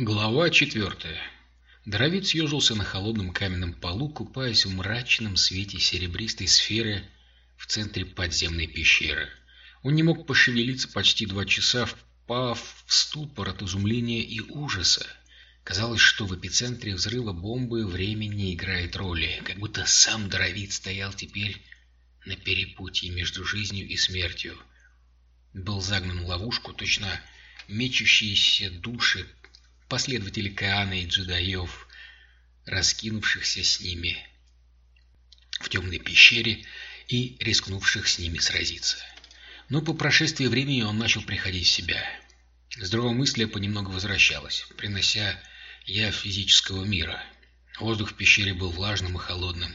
Глава четвертая. Дровид съежился на холодном каменном полу, купаясь в мрачном свете серебристой сферы в центре подземной пещеры. Он не мог пошевелиться почти два часа, впав в ступор от изумления и ужаса. Казалось, что в эпицентре взрыва бомбы время не играет роли, как будто сам Дровид стоял теперь на перепутье между жизнью и смертью. Был загнан в ловушку, точно мечущиеся души последователей Каана и джедаев, раскинувшихся с ними в темной пещере и рискнувших с ними сразиться. Но по прошествии времени он начал приходить в себя. Здравомыслие понемногу возвращалось, принося я физического мира. Воздух в пещере был влажным и холодным.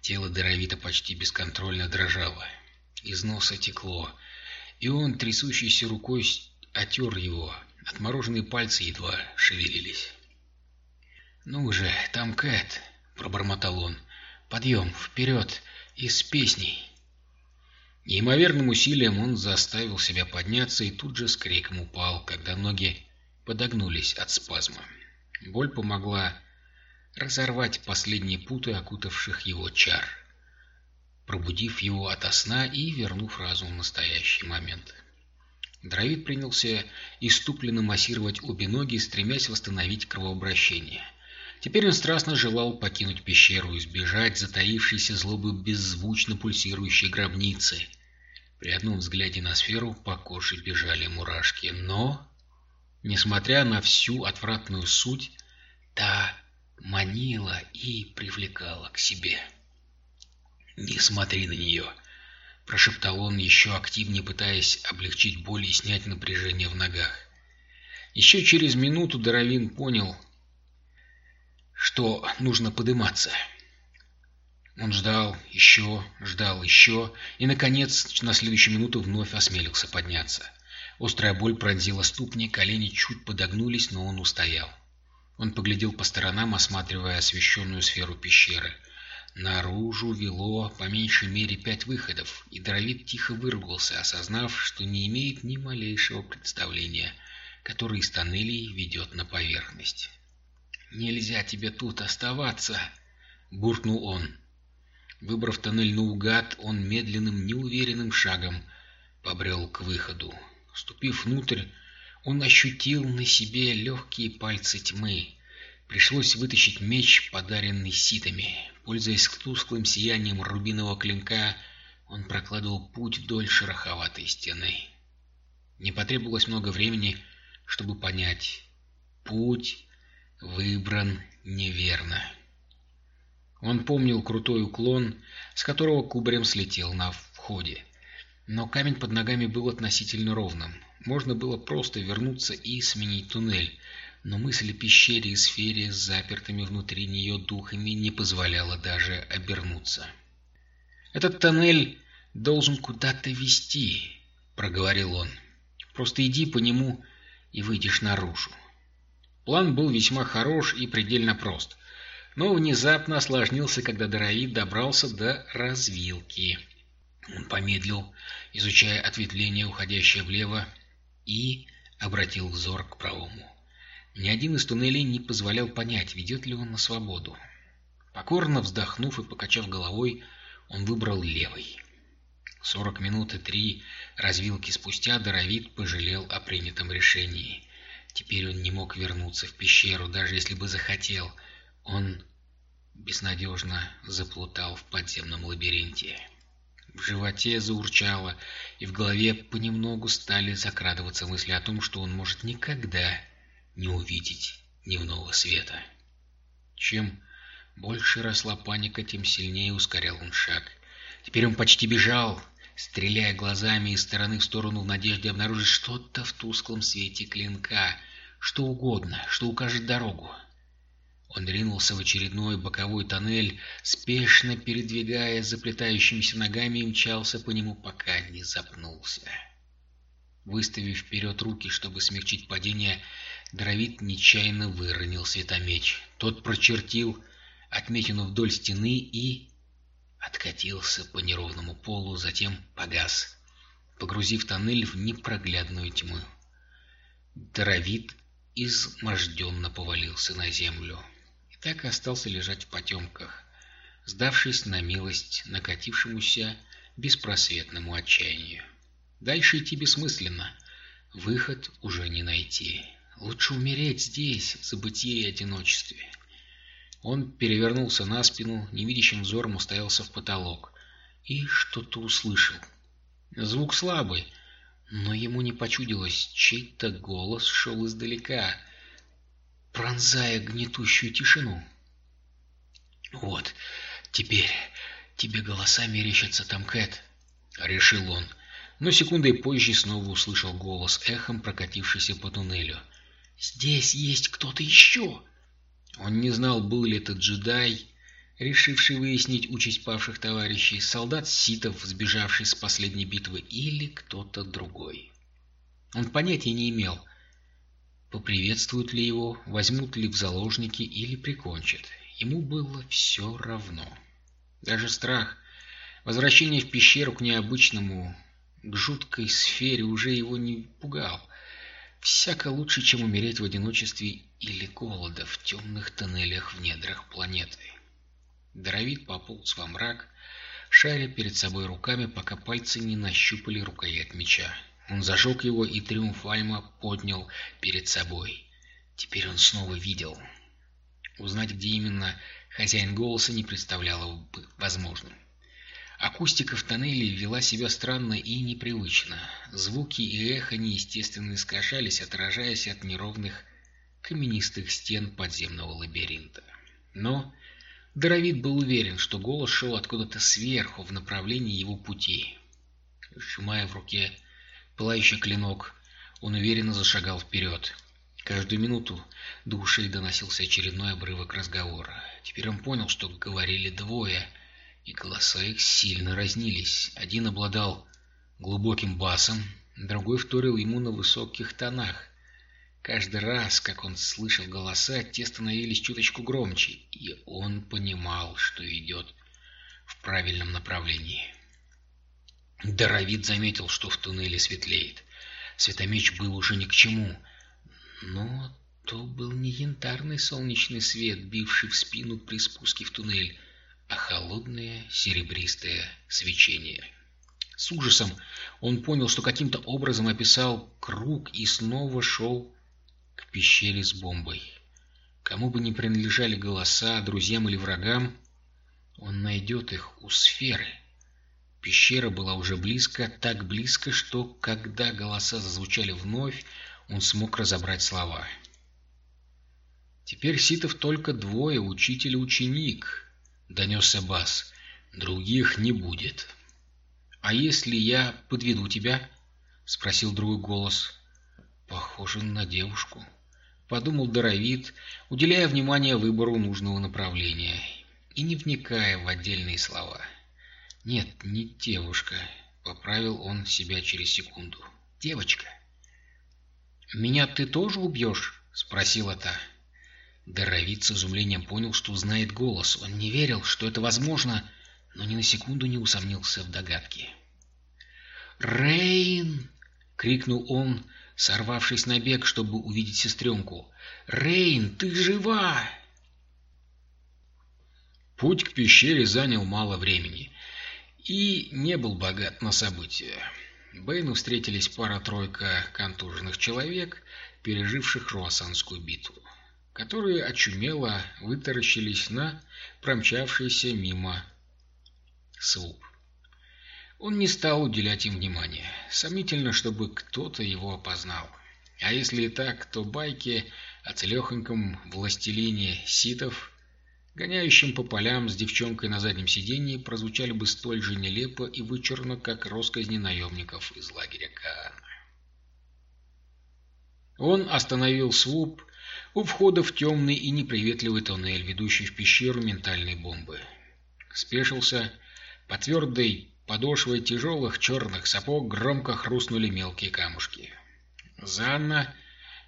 Тело Даровита почти бесконтрольно дрожало. Из носа текло, и он, трясущейся рукой, отер его, Отмороженные пальцы едва шевелились. «Ну же, там Кэт!» — пробормотал он. «Подъем, вперед и с песней!» Неимоверным усилием он заставил себя подняться и тут же с криком упал, когда ноги подогнулись от спазма. Боль помогла разорвать последние путы, окутавших его чар, пробудив его ото сна и вернув разум в настоящий момент. Дровид принялся иступленно массировать обе ноги, стремясь восстановить кровообращение. Теперь он страстно желал покинуть пещеру и сбежать затаившейся злобы беззвучно пульсирующей гробницы. При одном взгляде на сферу по коже бежали мурашки, но, несмотря на всю отвратную суть, та манила и привлекала к себе. «Не смотри на нее!» — прошептал он, еще активнее пытаясь облегчить боль и снять напряжение в ногах. Еще через минуту Доровин понял, что нужно подниматься. Он ждал, еще, ждал, еще, и, наконец, на следующую минуту вновь осмелился подняться. Острая боль пронзила ступни, колени чуть подогнулись, но он устоял. Он поглядел по сторонам, осматривая освещенную сферу пещеры — Наружу вело по меньшей мере пять выходов, и Дровид тихо выругался, осознав, что не имеет ни малейшего представления, который из тоннелей ведет на поверхность. «Нельзя тебе тут оставаться!» — буркнул он. Выбрав тоннель наугад, он медленным, неуверенным шагом побрел к выходу. Ступив внутрь, он ощутил на себе легкие пальцы тьмы. Пришлось вытащить меч, подаренный ситами. Пользуясь тусклым сиянием рубинового клинка, он прокладывал путь вдоль шероховатой стены. Не потребовалось много времени, чтобы понять. Путь выбран неверно. Он помнил крутой уклон, с которого кубарем слетел на входе. Но камень под ногами был относительно ровным. Можно было просто вернуться и сменить туннель, но мысль о пещере и сфере с запертыми внутри нее духами не позволяла даже обернуться. «Этот тоннель должен куда-то вести», — проговорил он. «Просто иди по нему и выйдешь наружу». План был весьма хорош и предельно прост, но внезапно осложнился, когда Доровид добрался до развилки. Он помедлил, изучая ответвление, уходящее влево, и обратил взор к правому. Ни один из туннелей не позволял понять, ведет ли он на свободу. Покорно вздохнув и покачав головой, он выбрал левый. Сорок минут и три развилки спустя Доровид пожалел о принятом решении. Теперь он не мог вернуться в пещеру, даже если бы захотел. Он безнадежно заплутал в подземном лабиринте. В животе заурчало, и в голове понемногу стали закрадываться мысли о том, что он может никогда не увидеть дневного света. Чем больше росла паника, тем сильнее ускорял он шаг. Теперь он почти бежал, стреляя глазами из стороны в сторону в надежде обнаружить что-то в тусклом свете клинка, что угодно, что укажет дорогу. Он ринулся в очередной боковой тоннель, спешно передвигая заплетающимися ногами и мчался по нему, пока не запнулся. Выставив вперед руки, чтобы смягчить падение, Дровит нечаянно выронил светомеч. Тот прочертил отметину вдоль стены и откатился по неровному полу, затем погас, погрузив тоннель в непроглядную тьму. Дровит изможденно повалился на землю и так и остался лежать в потемках, сдавшись на милость накатившемуся беспросветному отчаянию. Дальше идти бессмысленно, выход уже не найти. Лучше умереть здесь, в забытии и одиночестве. Он перевернулся на спину, невидящим взором уставился в потолок и что-то услышал. Звук слабый, но ему не почудилось, чей-то голос шел издалека, пронзая гнетущую тишину. «Вот, теперь тебе голоса мерещатся там, Кэт», — решил он, но секундой позже снова услышал голос, эхом прокатившийся по туннелю. «Здесь есть кто-то еще!» Он не знал, был ли это джедай, решивший выяснить участь павших товарищей, солдат ситов, сбежавший с последней битвы, или кто-то другой. Он понятия не имел, поприветствуют ли его, возьмут ли в заложники или прикончат. Ему было все равно. Даже страх, возвращение в пещеру к необычному, к жуткой сфере уже его не пугал. Всяко лучше, чем умереть в одиночестве или голода в темных тоннелях в недрах планеты. Доровит пополз во мрак, шаря перед собой руками, пока пальцы не нащупали рукоять меча. Он зажег его и триумфально поднял перед собой. Теперь он снова видел. Узнать, где именно хозяин голоса, не представляло бы возможным. Акустика в тоннеле вела себя странно и непривычно. Звуки и эхо неестественно искажались, отражаясь от неровных каменистых стен подземного лабиринта. Но Доровит был уверен, что голос шел откуда-то сверху в направлении его пути. Сжимая в руке пылающий клинок, он уверенно зашагал вперед. Каждую минуту до ушей доносился очередной обрывок разговора. Теперь он понял, что говорили двое, и голоса их сильно разнились. Один обладал глубоким басом, другой вторил ему на высоких тонах. Каждый раз, как он слышал голоса, те становились чуточку громче, и он понимал, что идет в правильном направлении. Доровид заметил, что в туннеле светлеет. Светомеч был уже ни к чему, но то был не янтарный солнечный свет, бивший в спину при спуске в туннель, а холодное серебристое свечение. С ужасом он понял, что каким-то образом описал круг и снова шел к пещере с бомбой. Кому бы ни принадлежали голоса, друзьям или врагам, он найдет их у сферы. Пещера была уже близко, так близко, что, когда голоса зазвучали вновь, он смог разобрать слова. «Теперь ситов только двое, учитель и ученик», — донесся бас. «Других не будет». «А если я подведу тебя?» — спросил другой голос. Похоже на девушку. Подумал Доровит, уделяя внимание выбору нужного направления и не вникая в отдельные слова. Нет, не девушка, поправил он себя через секунду. Девочка. Меня ты тоже убьешь? Спросила та. Доровит с изумлением понял, что знает голос. Он не верил, что это возможно, но ни на секунду не усомнился в догадке. «Рейн!» — крикнул он, сорвавшись на бег, чтобы увидеть сестренку. «Рейн, ты жива!» Путь к пещере занял мало времени и не был богат на события. Бэйну встретились пара-тройка контуженных человек, переживших Руассанскую битву, которые очумело вытаращились на промчавшийся мимо слуп. Он не стал уделять им внимания. Сомнительно, чтобы кто-то его опознал. А если и так, то байки о целехоньком властелине ситов, гоняющем по полям с девчонкой на заднем сиденье, прозвучали бы столь же нелепо и вычурно, как росказни наемников из лагеря Каана. Он остановил свуп у входа в темный и неприветливый тоннель, ведущий в пещеру ментальной бомбы. Спешился по твердой подошвой тяжелых черных сапог громко хрустнули мелкие камушки. Занна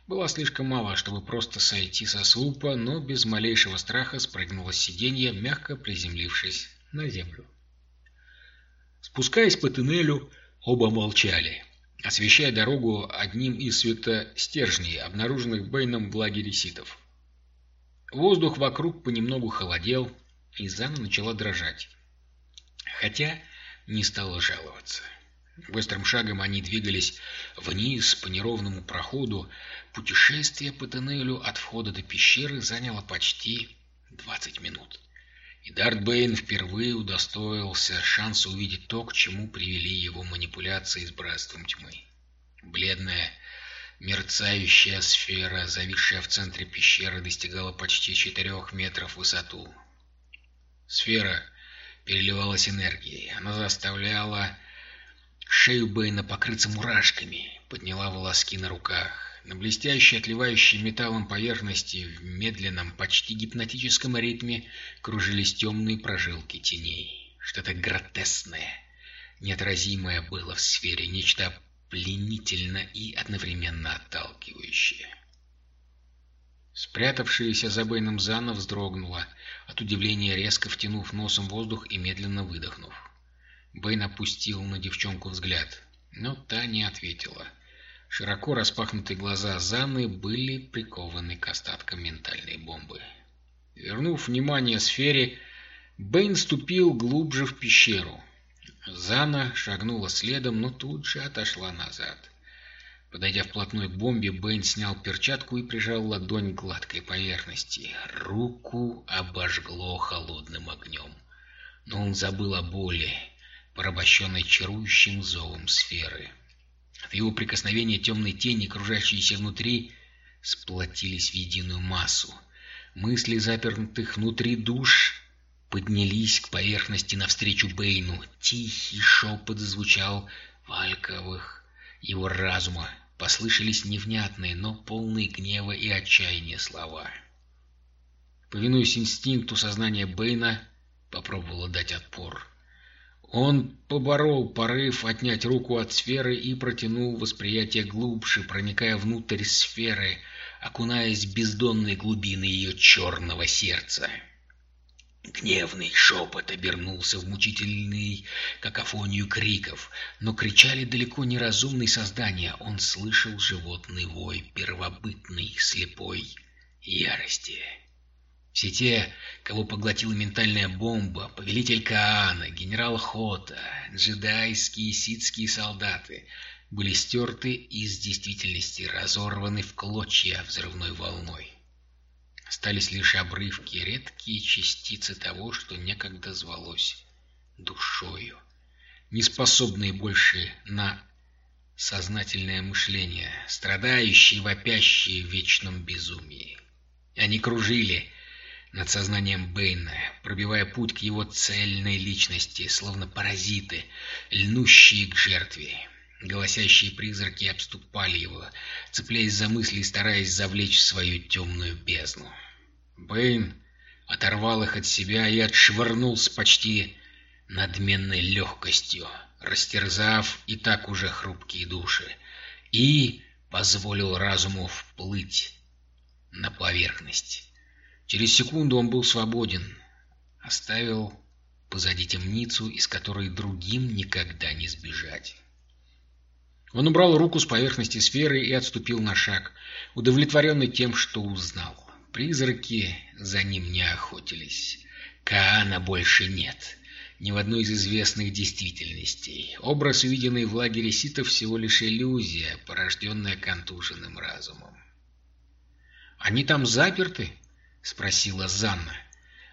была слишком мала, чтобы просто сойти со слупа, но без малейшего страха спрыгнула с сиденья, мягко приземлившись на землю. Спускаясь по туннелю, оба молчали. Освещая дорогу одним из светостержней, обнаруженных Бэйном в лагере ситов. Воздух вокруг понемногу холодел, и Зана начала дрожать. Хотя не стала жаловаться. Быстрым шагом они двигались вниз по неровному проходу. Путешествие по тоннелю от входа до пещеры заняло почти 20 минут. И Дарт Бэйн впервые удостоился шанса увидеть то, к чему привели его манипуляции с Братством Тьмы. Бледная, мерцающая сфера, зависшая в центре пещеры, достигала почти четырех метров в высоту. Сфера переливалась энергией. Она заставляла Шею Бэйна покрыться мурашками, подняла волоски на руках. На блестящей, отливающей металлом поверхности в медленном, почти гипнотическом ритме кружились темные прожилки теней. Что-то гротесное, неотразимое было в сфере, нечто пленительно и одновременно отталкивающее. Спрятавшаяся за Бэйном Зана вздрогнула, от удивления резко втянув носом воздух и медленно выдохнув. Бэйн опустил на девчонку взгляд, но та не ответила. Широко распахнутые глаза Заны были прикованы к остаткам ментальной бомбы. Вернув внимание сфере, Бэйн ступил глубже в пещеру. Зана шагнула следом, но тут же отошла назад. Подойдя вплотную к бомбе, Бэйн снял перчатку и прижал ладонь к гладкой поверхности. Руку обожгло холодным огнем. Но он забыл о боли порабощенной чарующим зовом сферы. От его прикосновения темные тени, кружащиеся внутри, сплотились в единую массу. Мысли запертых внутри душ поднялись к поверхности навстречу Бэйну. Тихий шепот звучал в его разума. Послышались невнятные, но полные гнева и отчаяния слова. Повинуясь инстинкту сознания Бэйна, попробовала дать отпор. Он поборол порыв отнять руку от сферы и протянул восприятие глубже, проникая внутрь сферы, окунаясь в бездонные глубины ее черного сердца. Гневный шепот обернулся в мучительный какофонию криков, но кричали далеко не разумные создания. Он слышал животный вой первобытной слепой ярости. Все те, кого поглотила ментальная бомба, повелитель Каана, генерал Хота, джедайские и ситские солдаты, были стерты из действительности, разорваны в клочья взрывной волной. Остались лишь обрывки, редкие частицы того, что некогда звалось душою, неспособные больше на сознательное мышление, страдающие, вопящие в вечном безумии. Они кружили, над сознанием Бэйна, пробивая путь к его цельной личности, словно паразиты, льнущие к жертве. Голосящие призраки обступали его, цепляясь за мысли и стараясь завлечь в свою темную бездну. Бэйн оторвал их от себя и отшвырнул с почти надменной легкостью, растерзав и так уже хрупкие души, и позволил разуму вплыть на поверхность. Через секунду он был свободен. Оставил позади темницу, из которой другим никогда не сбежать. Он убрал руку с поверхности сферы и отступил на шаг, удовлетворенный тем, что узнал. Призраки за ним не охотились. Каана больше нет. Ни в одной из известных действительностей. Образ, увиденный в лагере ситов, всего лишь иллюзия, порожденная контуженным разумом. «Они там заперты?» — спросила Занна.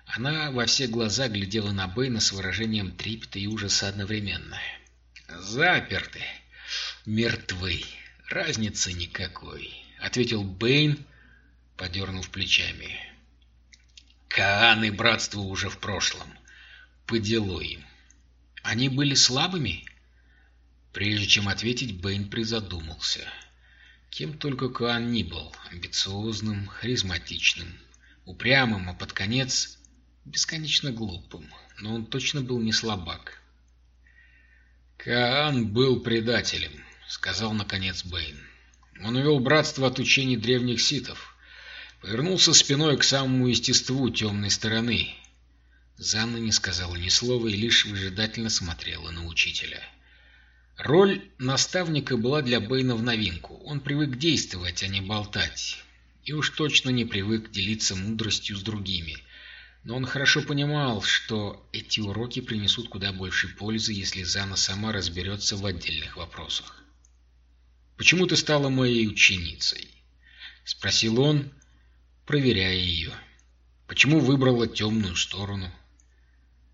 Она во все глаза глядела на Бэйна с выражением трепета и ужаса одновременно. «Заперты. Мертвы. Разницы никакой», — ответил Бэйн, подернув плечами. «Каан и братство уже в прошлом. По им. Они были слабыми?» Прежде чем ответить, Бэйн призадумался. Кем только Каан ни был, амбициозным, харизматичным, упрямым, а под конец бесконечно глупым. Но он точно был не слабак. «Каан был предателем», — сказал наконец Бэйн. «Он увел братство от учений древних ситов, повернулся спиной к самому естеству темной стороны». Занна не сказала ни слова и лишь выжидательно смотрела на учителя. Роль наставника была для Бэйна в новинку. Он привык действовать, а не болтать. И уж точно не привык делиться мудростью с другими. Но он хорошо понимал, что эти уроки принесут куда больше пользы, если Зана сама разберется в отдельных вопросах. «Почему ты стала моей ученицей?» — спросил он, проверяя ее. «Почему выбрала темную сторону?»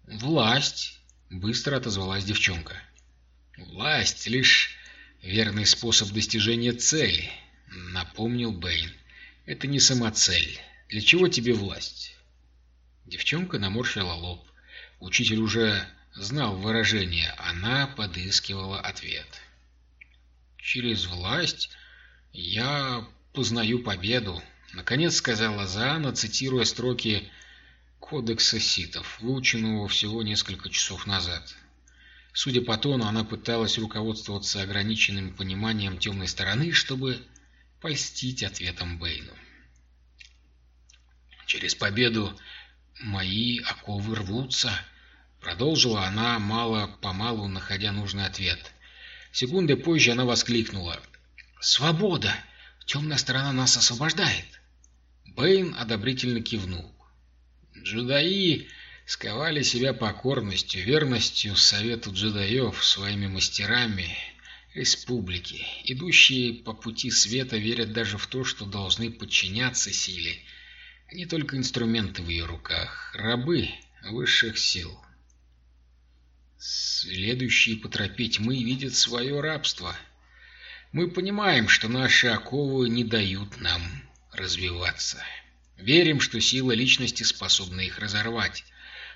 «Власть», — быстро отозвалась девчонка. «Власть — лишь верный способ достижения цели», — напомнил Бэйн. «Это не самоцель. Для чего тебе власть?» Девчонка наморщила лоб. Учитель уже знал выражение. Она подыскивала ответ. «Через власть я познаю победу», — наконец сказала Заана, цитируя строки Кодекса ситов, выученного всего несколько часов назад. Судя по тону, она пыталась руководствоваться ограниченным пониманием темной стороны, чтобы польстить ответом Бэйну. «Через победу мои оковы рвутся», — продолжила она, мало-помалу находя нужный ответ. Секунды позже она воскликнула. «Свобода! Темная сторона нас освобождает!» Бэйн одобрительно кивнул. Джедаи сковали себя покорностью, верностью совету джедаев, своими мастерами республики. Идущие по пути света верят даже в то, что должны подчиняться силе, а не только инструменты в ее руках, рабы высших сил. Следующие по тропе тьмы видят свое рабство. Мы понимаем, что наши оковы не дают нам развиваться. Верим, что сила личности способна их разорвать.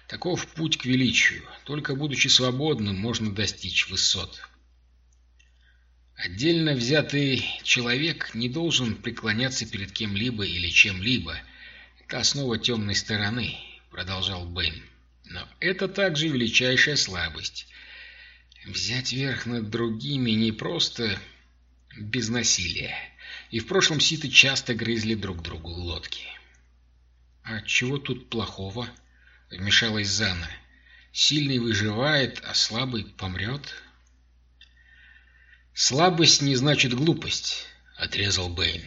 Таков путь к величию. Только будучи свободным, можно достичь высот. Отдельно взятый человек не должен преклоняться перед кем-либо или чем-либо. Это основа темной стороны, продолжал Бэйн. Но это также величайшая слабость. Взять верх над другими не просто без насилия. И в прошлом ситы часто грызли друг другу глотки. «А чего тут плохого?» — вмешалась Зана. «Сильный выживает, а слабый помрет?» «Слабость не значит глупость», — отрезал Бэйн.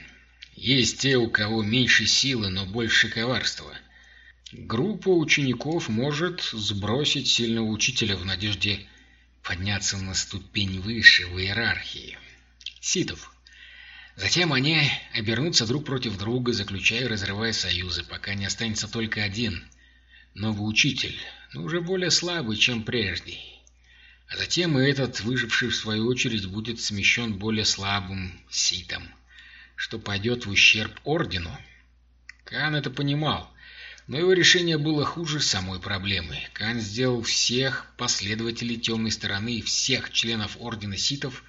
«Есть те, у кого меньше силы, но больше коварства. Группа учеников может сбросить сильного учителя в надежде подняться на ступень выше в иерархии. Ситов, Затем они обернутся друг против друга, заключая и разрывая союзы, пока не останется только один новый учитель, но уже более слабый, чем прежний. А затем и этот, выживший в свою очередь, будет смещен более слабым ситом, что пойдет в ущерб ордену. Кан это понимал, но его решение было хуже самой проблемы. Кан сделал всех последователей темной стороны и всех членов ордена ситов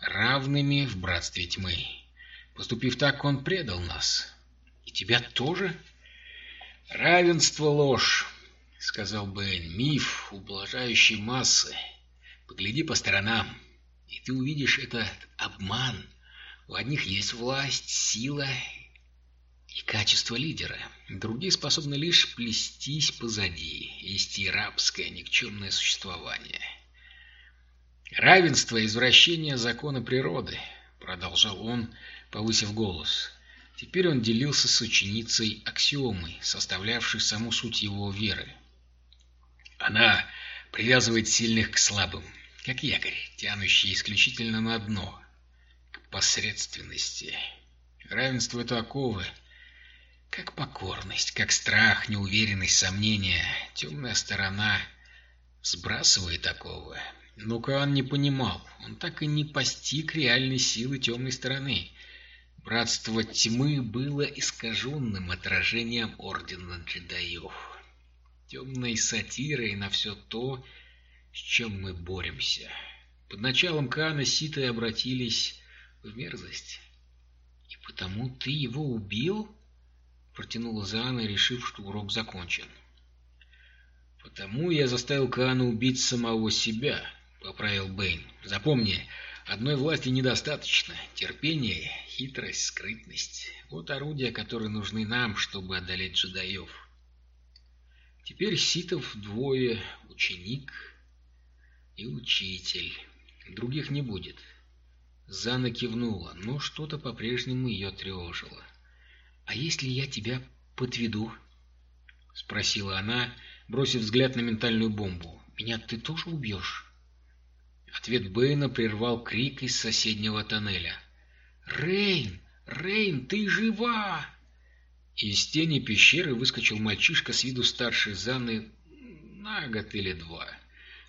равными в братстве тьмы. Поступив так, он предал нас. И тебя тоже? Равенство — ложь, — сказал Бен. Миф, ублажающий массы. Погляди по сторонам, и ты увидишь этот обман. У одних есть власть, сила и качество лидера. Другие способны лишь плестись позади, вести рабское никчемное существование. Равенство — извращение закона природы, — продолжал он, повысив голос. Теперь он делился с ученицей аксиомой, составлявшей саму суть его веры. Она привязывает сильных к слабым, как якорь, тянущий исключительно на дно, к посредственности. Равенство — это оковы, как покорность, как страх, неуверенность, сомнение. Темная сторона сбрасывает оковы. Но Каан не понимал, он так и не постиг реальной силы темной стороны — Братство тьмы было искаженным отражением Ордена Джедаев, темной сатирой на все то, с чем мы боремся. Под началом Кана ситы обратились в мерзость. «И потому ты его убил?» — протянула Зана, решив, что урок закончен. «Потому я заставил Каана убить самого себя», — поправил Бэйн. «Запомни, Одной власти недостаточно. Терпение, хитрость, скрытность. Вот орудия, которые нужны нам, чтобы одолеть джедаев. Теперь ситов двое, ученик и учитель. Других не будет. Зана кивнула, но что-то по-прежнему ее тревожило. «А если я тебя подведу?» — спросила она, бросив взгляд на ментальную бомбу. «Меня ты тоже убьешь?» Ответ Бэйна прервал крик из соседнего тоннеля. «Рейн! Рейн, ты жива!» Из тени пещеры выскочил мальчишка с виду старше Заны на год или два.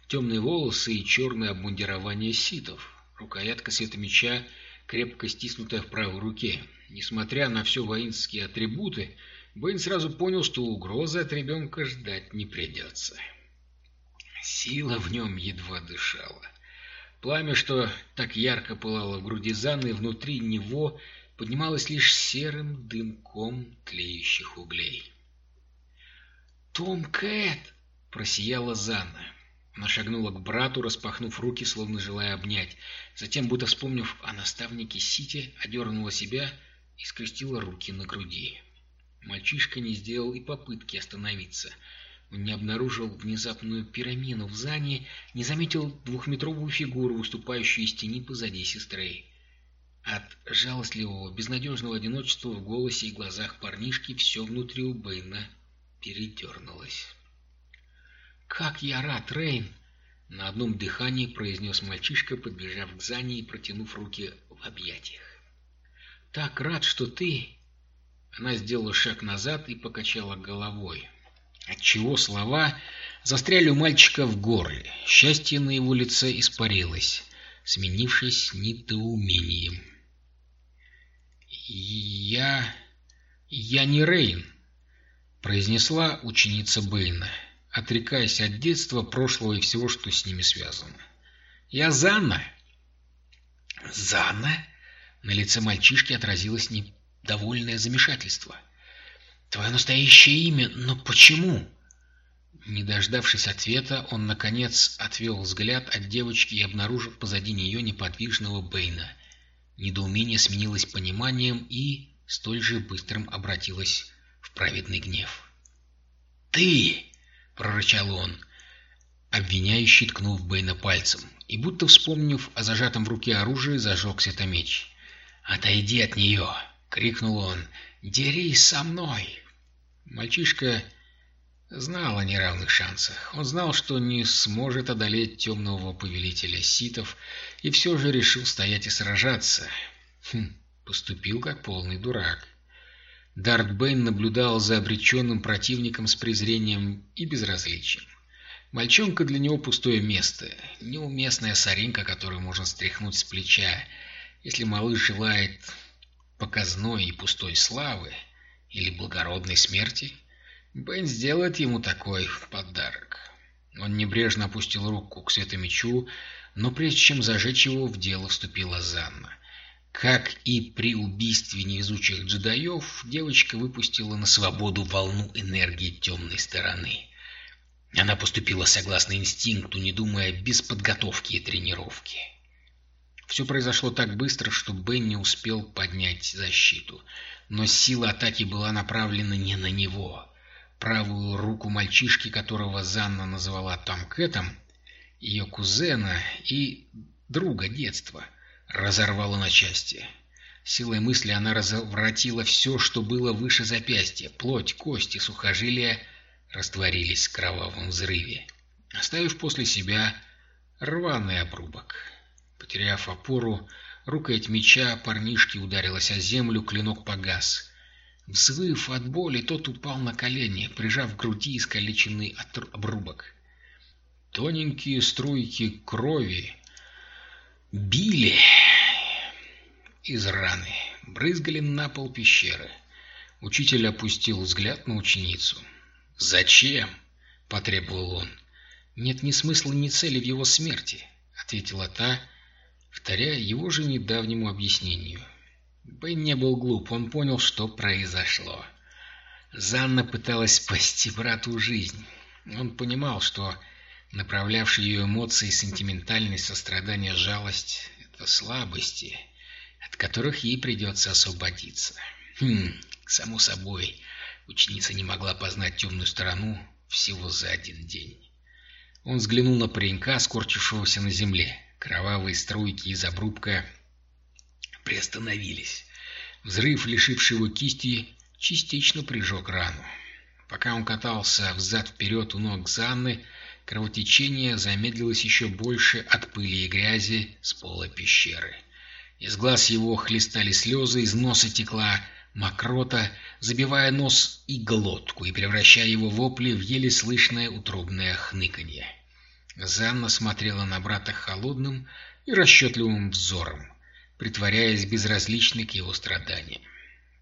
Темные волосы и черное обмундирование ситов. Рукоятка света меча, крепко стиснутая в правой руке. Несмотря на все воинские атрибуты, Бэйн сразу понял, что угрозы от ребенка ждать не придется. Сила в нем едва дышала. Пламя, что так ярко пылало в груди Заны, внутри него поднималось лишь серым дымком тлеющих углей. «Том Кэт!» — просияла Занна. Она шагнула к брату, распахнув руки, словно желая обнять. Затем, будто вспомнив о наставнике Сити, одернула себя и скрестила руки на груди. Мальчишка не сделал и попытки остановиться. Он не обнаружил внезапную перемену в Зане, не заметил двухметровую фигуру, выступающую из тени позади сестры. От жалостливого, безнадежного одиночества в голосе и глазах парнишки все внутри у Бэйна передернулось. «Как я рад, Рейн!» На одном дыхании произнес мальчишка, подбежав к Зане и протянув руки в объятиях. «Так рад, что ты...» Она сделала шаг назад и покачала головой, отчего слова застряли у мальчика в горле. Счастье на его лице испарилось, сменившись недоумением. «Я... я не Рейн», — произнесла ученица Бэйна, отрекаясь от детства, прошлого и всего, что с ними связано. «Я Занна». «Занна?» На лице мальчишки отразилось недовольное замешательство. «Твое настоящее имя, но почему?» Не дождавшись ответа, он, наконец, отвел взгляд от девочки и обнаружил позади нее неподвижного Бэйна — Недоумение сменилось пониманием и столь же быстрым обратилось в праведный гнев. «Ты!» — прорычал он, обвиняющий ткнув Бэйна пальцем, и, будто вспомнив о зажатом в руке оружии, зажег светомеч. «Отойди от нее!» — крикнул он. «Дерись со мной!» Мальчишка знал о неравных шансах. Он знал, что не сможет одолеть темного повелителя ситов, и все же решил стоять и сражаться. Хм, поступил как полный дурак. Дарт Бэйн наблюдал за обреченным противником с презрением и безразличием. Мальчонка для него пустое место, неуместная соринка, которую можно стряхнуть с плеча, если малыш желает показной и пустой славы или благородной смерти. Бен сделает ему такой подарок. Он небрежно опустил руку к светомечу, но прежде чем зажечь его, в дело вступила Занна. Как и при убийстве невезучих джедаев, девочка выпустила на свободу волну энергии темной стороны. Она поступила согласно инстинкту, не думая без подготовки и тренировки. Все произошло так быстро, что Бен не успел поднять защиту, но сила атаки была направлена не на него. Правую руку мальчишки, которого Занна называла Томкетом, ее кузена и друга детства, разорвала на части. Силой мысли она разворотила все, что было выше запястья. Плоть, кости, сухожилия растворились в кровавом взрыве, оставив после себя рваный обрубок. Потеряв опору, рукоять меча парнишки ударилась о землю, клинок погас. Взвыв от боли, тот упал на колени, прижав к груди искалеченный обрубок. Тоненькие струйки крови били из раны, брызгали на пол пещеры. Учитель опустил взгляд на ученицу. «Зачем?» — потребовал он. «Нет ни смысла, ни цели в его смерти», — ответила та, вторя его же недавнему объяснению. Бен не был глуп, он понял, что произошло. Занна пыталась спасти брату жизнь. Он понимал, что направлявшие ее эмоции, сентиментальность, сострадание, жалость — это слабости, от которых ей придется освободиться. Хм, само собой, ученица не могла познать темную сторону всего за один день. Он взглянул на паренька, скорчившегося на земле. Кровавые струйки из обрубка приостановились. Взрыв, лишивший его кисти, частично прижег рану. Пока он катался взад-вперед у ног Занны, кровотечение замедлилось еще больше от пыли и грязи с пола пещеры. Из глаз его хлестали слезы, из носа текла мокрота, забивая нос и глотку и превращая его вопли в еле слышное утробное хныканье. Занна смотрела на брата холодным и расчетливым взором, притворяясь безразличной к его страданиям.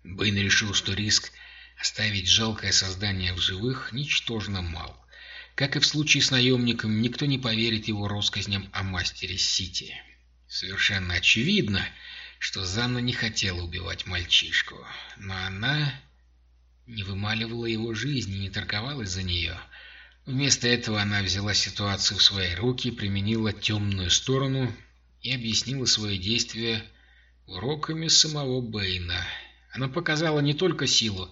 Бэйн решил, что риск оставить жалкое создание в живых ничтожно мал. Как и в случае с наемником, никто не поверит его россказням о мастере Сити. Совершенно очевидно, что Занна не хотела убивать мальчишку, но она не вымаливала его жизнь и не торговалась за нее. Вместо этого она взяла ситуацию в свои руки, применила темную сторону и объяснила свои действия уроками самого Бэйна. Она показала не только силу,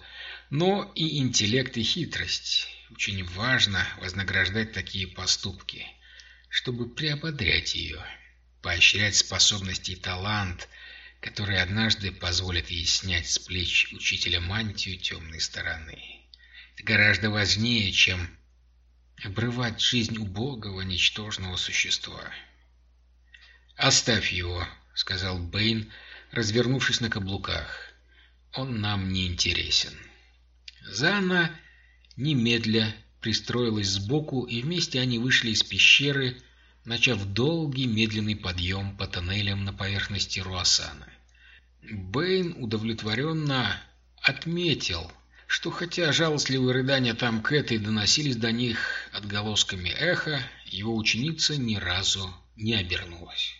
но и интеллект и хитрость. Очень важно вознаграждать такие поступки, чтобы приободрять ее, поощрять способности и талант, которые однажды позволят ей снять с плеч учителя мантию темной стороны. Это гораздо важнее, чем обрывать жизнь убогого, ничтожного существа. «Оставь его», — сказал Бэйн, развернувшись на каблуках. «Он нам не интересен». Зана немедля пристроилась сбоку, и вместе они вышли из пещеры, начав долгий медленный подъем по тоннелям на поверхности Руасана. Бэйн удовлетворенно отметил, что хотя жалостливые рыдания там Кэт и доносились до них отголосками эха, его ученица ни разу не обернулась.